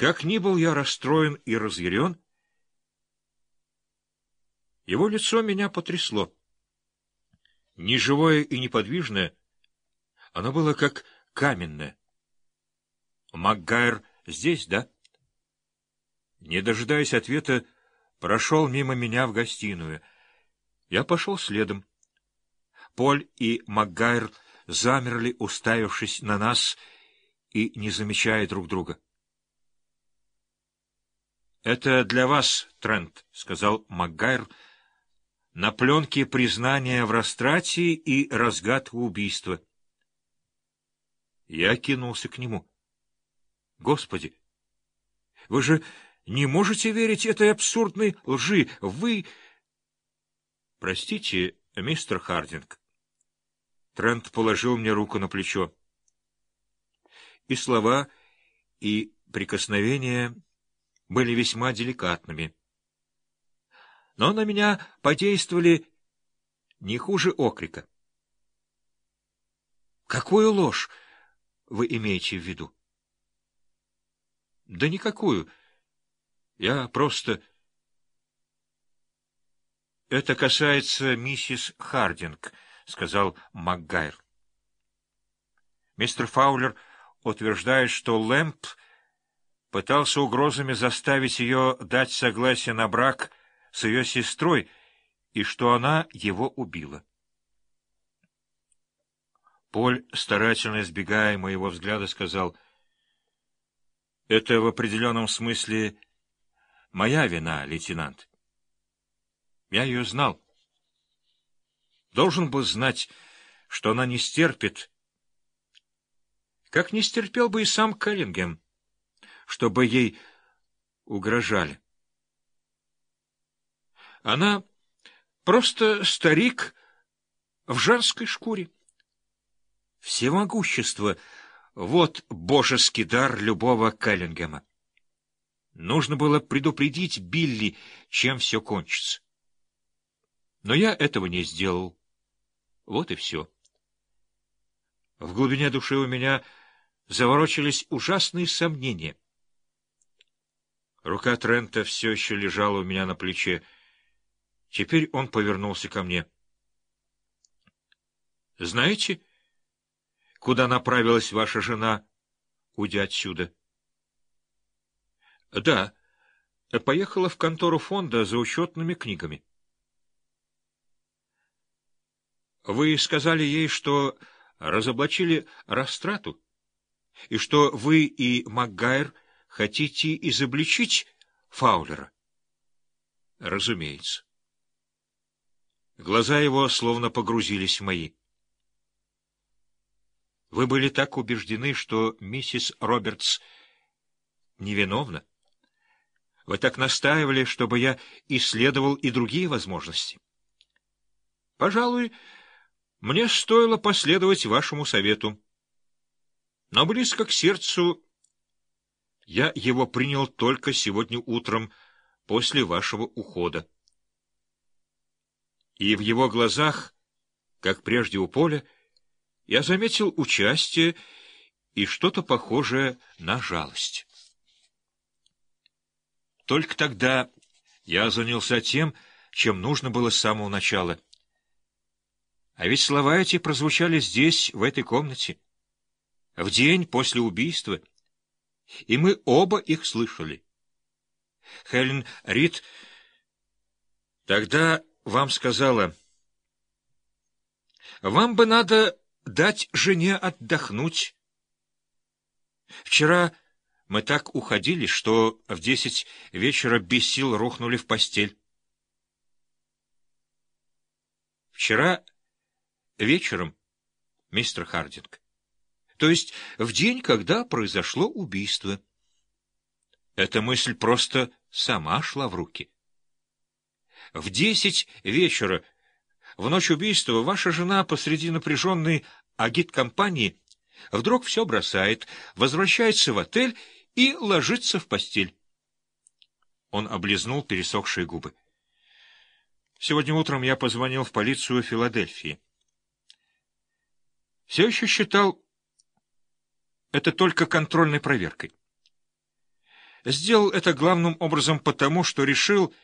Как ни был я расстроен и разъярен, его лицо меня потрясло. Неживое и неподвижное, оно было как каменное. Макгайр здесь, да? Не дожидаясь ответа, прошел мимо меня в гостиную. Я пошел следом. Поль и Макгайр замерли, уставившись на нас и не замечая друг друга. — Это для вас, Трент, — сказал Макгайр, — на пленке признания в растрате и разгадка убийства. Я кинулся к нему. — Господи! Вы же не можете верить этой абсурдной лжи! Вы... Простите, мистер Хардинг. Трент положил мне руку на плечо. И слова, и прикосновения были весьма деликатными. Но на меня подействовали не хуже окрика. «Какую ложь вы имеете в виду?» «Да никакую. Я просто...» «Это касается миссис Хардинг», — сказал МакГайр. Мистер Фаулер утверждает, что Лэмп пытался угрозами заставить ее дать согласие на брак с ее сестрой и что она его убила. Поль, старательно избегая моего взгляда, сказал, «Это в определенном смысле моя вина, лейтенант. Я ее знал. Должен был знать, что она не стерпит, как не стерпел бы и сам Келлингем, чтобы ей угрожали. Она просто старик в женской шкуре. Всемогущество — вот божеский дар любого Келлингема. Нужно было предупредить Билли, чем все кончится. Но я этого не сделал. Вот и все. В глубине души у меня заворочились ужасные сомнения. Рука Трента все еще лежала у меня на плече. Теперь он повернулся ко мне. — Знаете, куда направилась ваша жена, уйдя отсюда? — Да, поехала в контору фонда за учетными книгами. — Вы сказали ей, что разоблачили растрату, и что вы и Макгайр хотите изобличить Фаулера? — Разумеется. Глаза его словно погрузились в мои. Вы были так убеждены, что миссис Робертс невиновна? Вы так настаивали, чтобы я исследовал и другие возможности? Пожалуй, мне стоило последовать вашему совету. Но близко к сердцу я его принял только сегодня утром, после вашего ухода. И в его глазах, как прежде у Поля, я заметил участие и что-то похожее на жалость. Только тогда я занялся тем, чем нужно было с самого начала — а ведь слова эти прозвучали здесь, в этой комнате, в день после убийства, и мы оба их слышали. Хелен Рид тогда вам сказала, «Вам бы надо дать жене отдохнуть». Вчера мы так уходили, что в десять вечера без сил рухнули в постель. Вчера вечером, мистер Хардинг. То есть в день, когда произошло убийство. Эта мысль просто сама шла в руки. В десять вечера, в ночь убийства, ваша жена посреди напряженной агит-компании вдруг все бросает, возвращается в отель и ложится в постель. Он облизнул пересохшие губы. Сегодня утром я позвонил в полицию Филадельфии все еще считал это только контрольной проверкой. Сделал это главным образом потому, что решил